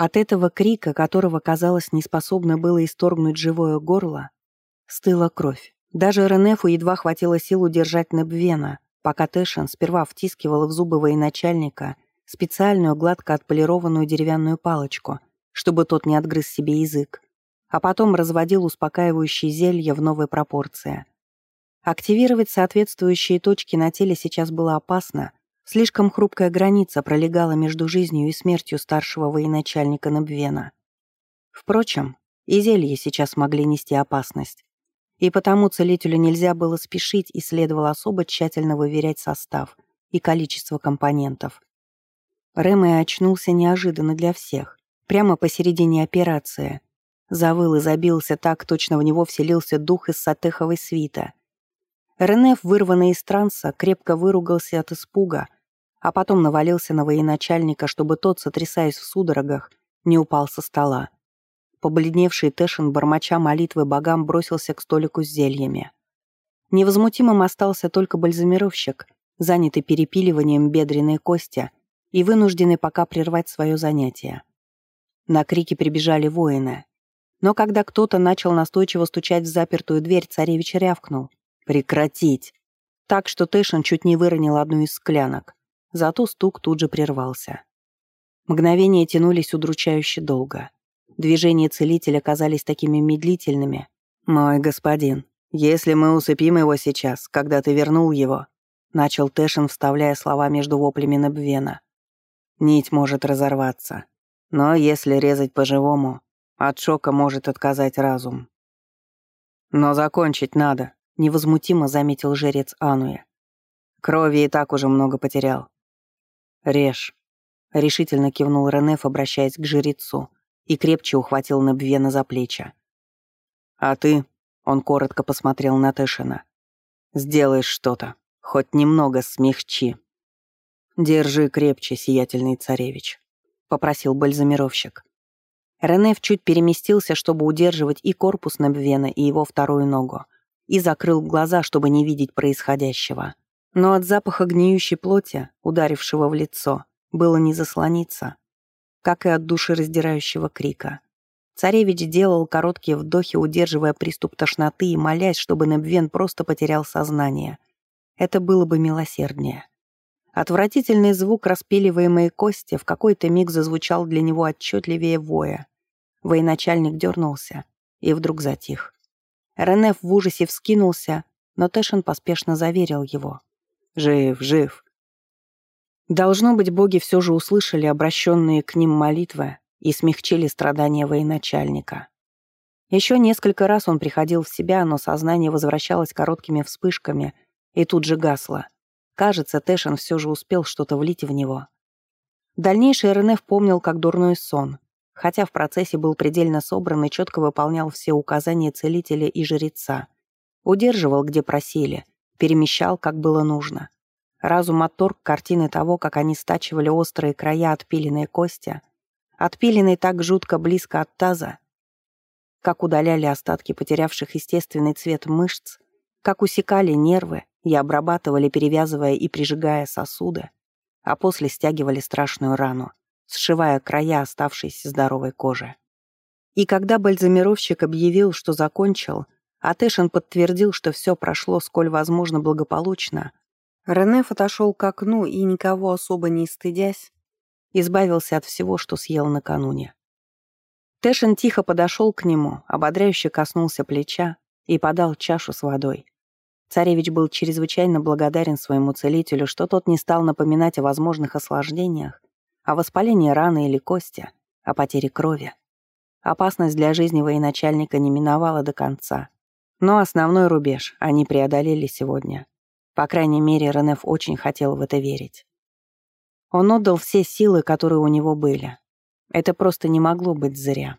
От этого крика, которого, казалось, не способно было исторгнуть живое горло, стыла кровь. Даже Ренефу едва хватило сил удержать Небвена, пока Тэшин сперва втискивала в зубы военачальника специальную гладко отполированную деревянную палочку, чтобы тот не отгрыз себе язык, а потом разводил успокаивающие зелья в новой пропорции. Активировать соответствующие точки на теле сейчас было опасно, слишком хрупкая граница пролегала между жизнью и смертью старшего военачальника Небвена. Впрочем, и зелья сейчас могли нести опасность. И потому целителю нельзя было спешить и следовало особо тщательно выверять состав и количество компонентов. Рэмэ очнулся неожиданно для всех, прямо посередине операции. Завыл и забился так, точно в него вселился дух из сатеховой свита. Ренеф, вырванный из транса, крепко выругался от испуга, а потом навалился на военачальника, чтобы тот, сотрясаясь в судорогах, не упал со стола. Побледневший Тэшин, бормоча молитвы богам, бросился к столику с зельями. Невозмутимым остался только бальзамировщик, занятый перепиливанием бедренной кости и вынужденный пока прервать свое занятие. На крики прибежали воины. Но когда кто-то начал настойчиво стучать в запертую дверь, царевич рявкнул. «Прекратить!» Так что Тэшин чуть не выронил одну из склянок. Зато стук тут же прервался. Мгновения тянулись удручающе долго. Движения целителя казались такими медлительными. «Мой господин, если мы усыпим его сейчас, когда ты вернул его», начал Тэшин, вставляя слова между воплями Небвена. «Нить может разорваться. Но если резать по-живому, от шока может отказать разум». «Но закончить надо», — невозмутимо заметил жрец Ануя. «Крови и так уже много потерял». «Режь», — решительно кивнул Ренеф, обращаясь к жрецу и крепче ухватил Набвена за плечи. «А ты?» — он коротко посмотрел на Тэшина. «Сделаешь что-то, хоть немного смягчи». «Держи крепче, сиятельный царевич», — попросил бальзамировщик. Ренеф чуть переместился, чтобы удерживать и корпус Набвена, и его вторую ногу, и закрыл глаза, чтобы не видеть происходящего. Но от запаха гниющей плоти, ударившего в лицо, было не заслониться как и от душераздирающего крика. Царевич делал короткие вдохи, удерживая приступ тошноты и молясь, чтобы Небвен просто потерял сознание. Это было бы милосерднее. Отвратительный звук распиливаемой кости в какой-то миг зазвучал для него отчетливее воя. Военачальник дернулся и вдруг затих. Ренеф в ужасе вскинулся, но Тэшин поспешно заверил его. «Жив, жив. Должно быть, боги все же услышали обращенные к ним молитвы и смягчили страдания военачальника. Еще несколько раз он приходил в себя, но сознание возвращалось короткими вспышками и тут же гасло. Кажется, Тэшин все же успел что-то влить в него. Дальнейший РНФ помнил как дурной сон, хотя в процессе был предельно собран и четко выполнял все указания целителя и жреца. Удерживал, где просили, перемещал, как было нужно. Разум отторг картины того, как они стачивали острые края отпиленной кости, отпиленной так жутко близко от таза, как удаляли остатки потерявших естественный цвет мышц, как усекали нервы и обрабатывали, перевязывая и прижигая сосуды, а после стягивали страшную рану, сшивая края оставшейся здоровой кожи. И когда бальзамировщик объявил, что закончил, а Тэшин подтвердил, что все прошло сколь возможно благополучно, Ренеф отошел к окну и, никого особо не стыдясь, избавился от всего, что съел накануне. Тэшин тихо подошел к нему, ободряюще коснулся плеча и подал чашу с водой. Царевич был чрезвычайно благодарен своему целителю, что тот не стал напоминать о возможных осложнениях, о воспалении раны или кости, о потере крови. Опасность для жизни военачальника не миновала до конца. Но основной рубеж они преодолели сегодня. По крайней мере, Ренеф очень хотел в это верить. Он отдал все силы, которые у него были. Это просто не могло быть зря.